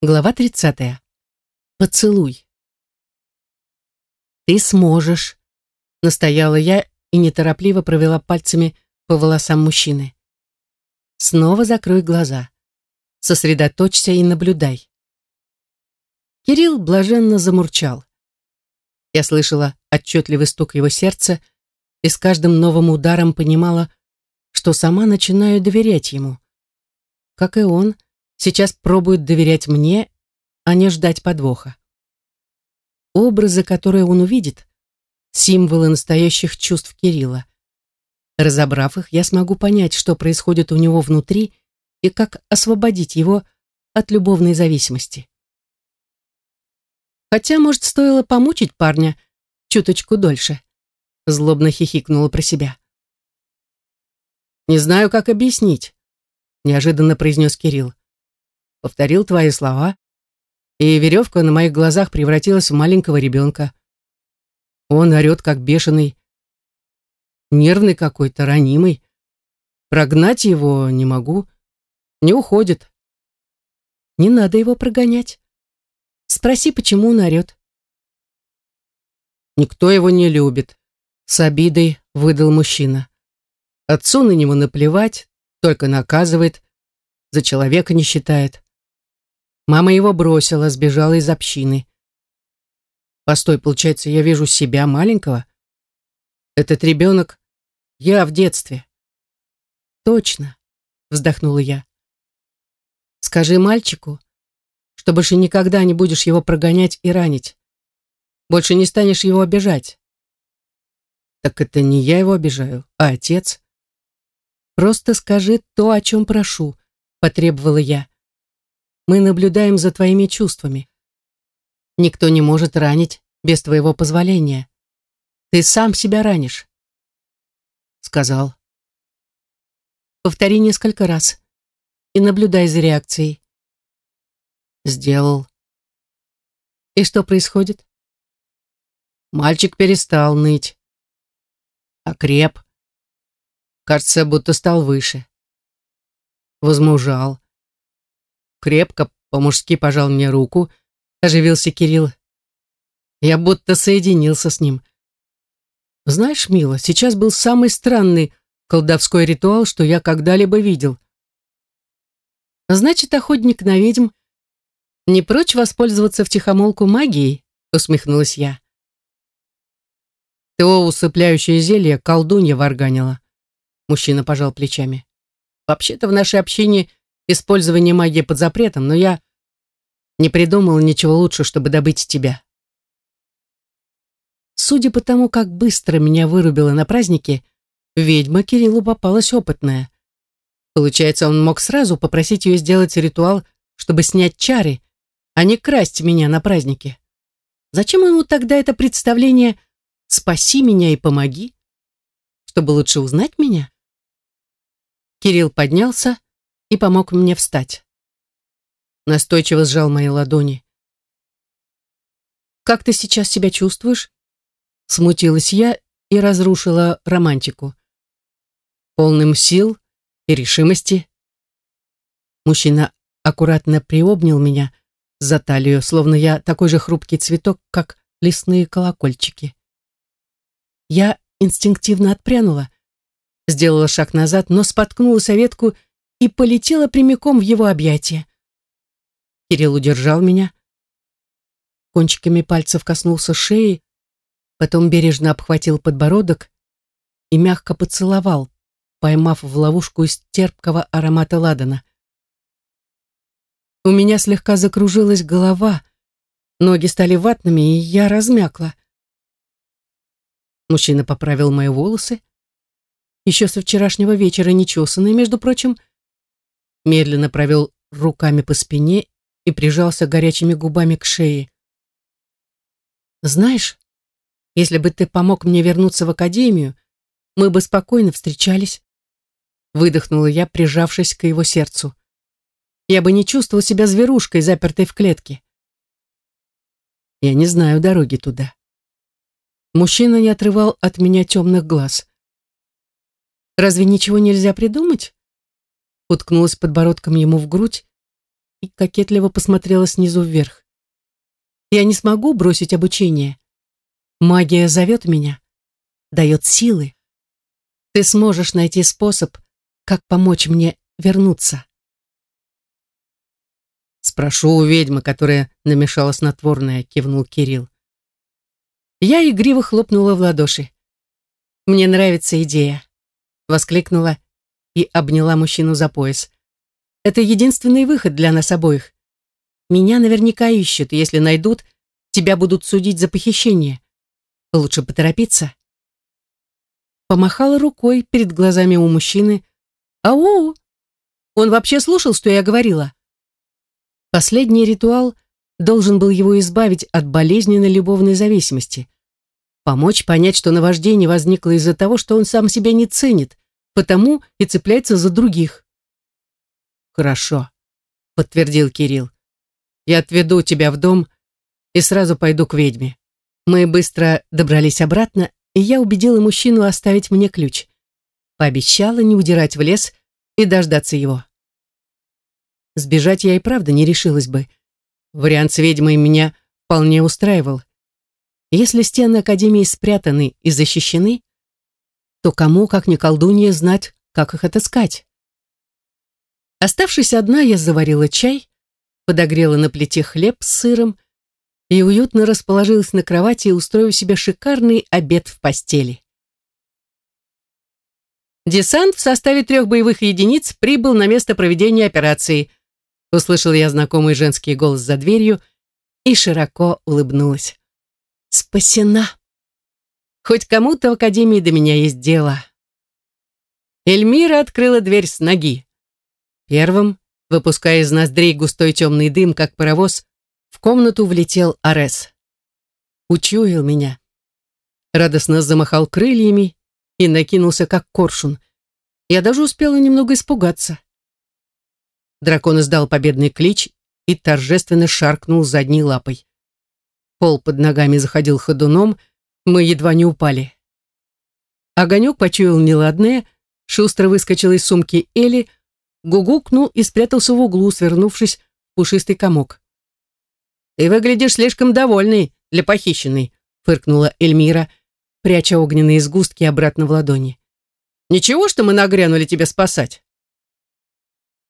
Глава 30. Поцелуй. «Ты сможешь», — настояла я и неторопливо провела пальцами по волосам мужчины. «Снова закрой глаза. Сосредоточься и наблюдай». Кирилл блаженно замурчал. Я слышала отчетливый стук его сердца и с каждым новым ударом понимала, что сама начинаю доверять ему. Как и он, — сейчас пробует доверять мне, а не ждать подвоха. Образы, которые он увидит, символы настоящих чувств Кирилла. Разобрав их, я смогу понять, что происходит у него внутри и как освободить его от любовной зависимости. Хотя, может, стоило помучить парня чуточку дольше. Злобно хихикнула про себя. «Не знаю, как объяснить», — неожиданно произнес Кирилл повторил твои слова, и веревка на моих глазах превратилась в маленького ребенка. Он орет, как бешеный, нервный какой-то, ранимый. Прогнать его не могу, не уходит. Не надо его прогонять. Спроси, почему он орет. Никто его не любит, с обидой выдал мужчина. Отцу на него наплевать, только наказывает, за человека не считает. Мама его бросила, сбежала из общины. Постой, получается, я вижу себя маленького? Этот ребенок я в детстве. Точно, вздохнула я. Скажи мальчику, что больше никогда не будешь его прогонять и ранить. Больше не станешь его обижать. Так это не я его обижаю, а отец. Просто скажи то, о чем прошу, потребовала я. Мы наблюдаем за твоими чувствами. Никто не может ранить без твоего позволения. Ты сам себя ранишь. Сказал. Повтори несколько раз и наблюдай за реакцией. Сделал. И что происходит? Мальчик перестал ныть. Окреп. Кажется, будто стал выше. Возмужал крепко, по-мужски пожал мне руку, оживился Кирилл. Я будто соединился с ним. Знаешь, Мила, сейчас был самый странный колдовской ритуал, что я когда-либо видел. Значит, охотник на ведьм не прочь воспользоваться втихомолку магией, усмехнулась я. То усыпляющее зелье колдунья варганила. Мужчина пожал плечами. Вообще-то в нашей общине использование магии под запретом, но я не придумал ничего лучше, чтобы добыть тебя. Судя по тому, как быстро меня вырубило на празднике, ведьма Кириллу попалась опытная. Получается, он мог сразу попросить ее сделать ритуал, чтобы снять чары, а не красть меня на празднике. Зачем ему тогда это представление «спаси меня и помоги»? Чтобы лучше узнать меня? Кирилл поднялся, и помог мне встать. Настойчиво сжал мои ладони. «Как ты сейчас себя чувствуешь?» Смутилась я и разрушила романтику. Полным сил и решимости. Мужчина аккуратно приобнял меня за талию, словно я такой же хрупкий цветок, как лесные колокольчики. Я инстинктивно отпрянула, сделала шаг назад, но споткнулась о ветку и полетела прямиком в его объятия. Кирилл удержал меня, кончиками пальцев коснулся шеи, потом бережно обхватил подбородок и мягко поцеловал, поймав в ловушку из терпкого аромата ладана. У меня слегка закружилась голова, ноги стали ватными, и я размякла. Мужчина поправил мои волосы, еще со вчерашнего вечера нечесанные, между прочим, медленно провел руками по спине и прижался горячими губами к шее. «Знаешь, если бы ты помог мне вернуться в академию, мы бы спокойно встречались», выдохнула я, прижавшись к его сердцу. «Я бы не чувствовал себя зверушкой, запертой в клетке». «Я не знаю дороги туда». Мужчина не отрывал от меня темных глаз. «Разве ничего нельзя придумать?» Уткнулась подбородком ему в грудь и кокетливо посмотрела снизу вверх. «Я не смогу бросить обучение. Магия зовет меня, дает силы. Ты сможешь найти способ, как помочь мне вернуться». «Спрошу у ведьмы, которая намешала снотворное», — кивнул Кирилл. Я игриво хлопнула в ладоши. «Мне нравится идея», — воскликнула и обняла мужчину за пояс. «Это единственный выход для нас обоих. Меня наверняка ищут, если найдут, тебя будут судить за похищение. Лучше поторопиться». Помахала рукой перед глазами у мужчины. «Ау! Он вообще слушал, что я говорила?» Последний ритуал должен был его избавить от болезненной любовной зависимости. Помочь понять, что наваждение возникло из-за того, что он сам себя не ценит, потому и цепляется за других. «Хорошо», — подтвердил Кирилл. «Я отведу тебя в дом и сразу пойду к ведьме». Мы быстро добрались обратно, и я убедила мужчину оставить мне ключ. Пообещала не удирать в лес и дождаться его. Сбежать я и правда не решилась бы. Вариант с ведьмой меня вполне устраивал. Если стены Академии спрятаны и защищены, то кому, как ни колдунья, знать, как их отыскать? Оставшись одна, я заварила чай, подогрела на плите хлеб с сыром и уютно расположилась на кровати, устроив себе шикарный обед в постели. Десант в составе трех боевых единиц прибыл на место проведения операции, Услышал я знакомый женский голос за дверью и широко улыбнулась. Спасена. Хоть кому-то в академии до меня есть дело. Эльмира открыла дверь с ноги. Первым, выпуская из ноздрей густой темный дым, как паровоз, в комнату влетел Арес. Учуял меня. Радостно замахал крыльями и накинулся, как коршун. Я даже успела немного испугаться. Дракон издал победный клич и торжественно шаркнул задней лапой. Пол под ногами заходил ходуном, мы едва не упали. Огонек почуял неладное, шустро выскочил из сумки Эли, гугукнул и спрятался в углу, свернувшись в пушистый комок. «Ты выглядишь слишком довольный для похищенной», фыркнула Эльмира, пряча огненные сгустки обратно в ладони. «Ничего, что мы нагрянули тебя спасать?»